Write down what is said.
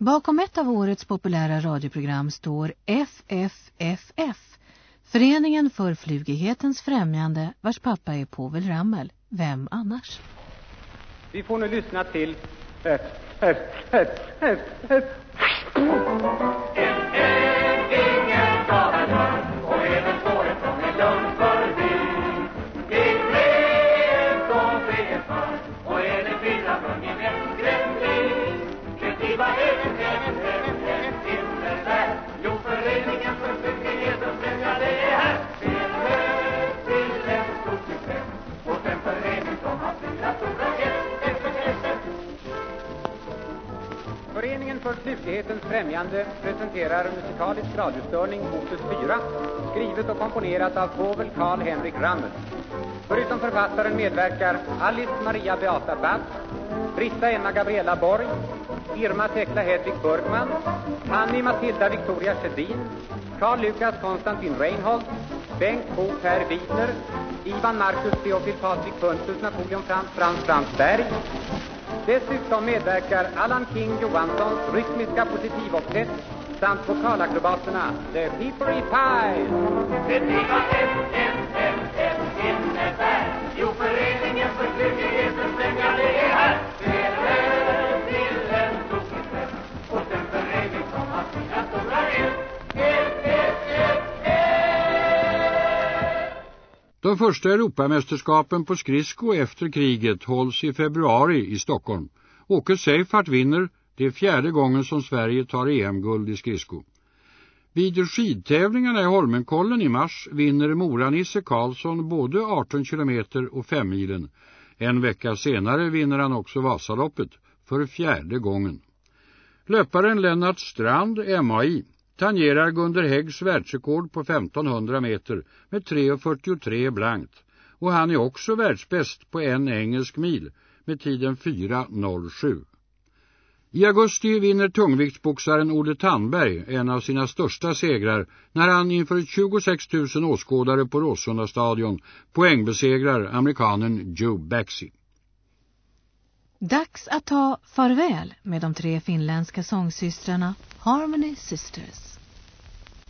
Bakom ett av årets populära radioprogram står FFFF, Föreningen för flugighetens främjande, vars pappa är Povel Ramel. Vem annars? Vi får nu lyssna till FFFF Föreningen för slutlighetens främjande presenterar musikalisk radiostörning opus 4, skrivet och komponerat av Povel Carl Henrik Ramel. Förutom författaren medverkar Alice Maria Beata Bass, Britta Emma Gabriella Borg, Irma Tekla Hedvig Burgman, Annie Matilda Victoria Sedin, Carl Lukas Konstantin Reinhold, Bengt Bo Per Widner, Ivan Marcus Theofil Patrik Puntus Napoleon Frans Frans Frans Berg. Dessutom medverkar Allan King Johanssons rytmiska positivoctett samt vokalakrobaterna The Peppery Pies. De första Europamästerskapen på skridsko efter kriget hålls i februari i Stockholm. Åke Seifert vinner, det är fjärde gången som Sverige tar EM-guld i skridsko. Vid skidtävlingarna i Holmenkollen i mars vinner Mora-Nisse Karlsson både 18 km och 5 milen. En vecka senare vinner han också Vasaloppet, för fjärde gången. Löparen Lennart Strand, MAI, tangerar Gunder Häggs världsrekord på 1500 meter med 3.43 blankt. Och han är också världsbäst på en engelsk mil med tiden 4.07. I augusti vinner tungviktsboxaren Olle Tandberg en av sina största segrar när han inför 26 000 åskådare på Råsunda stadion poängbesegrar amerikanen Joe Baxi. Dags att ta farväl med de tre finländska sångsystrarna Harmony Sisters.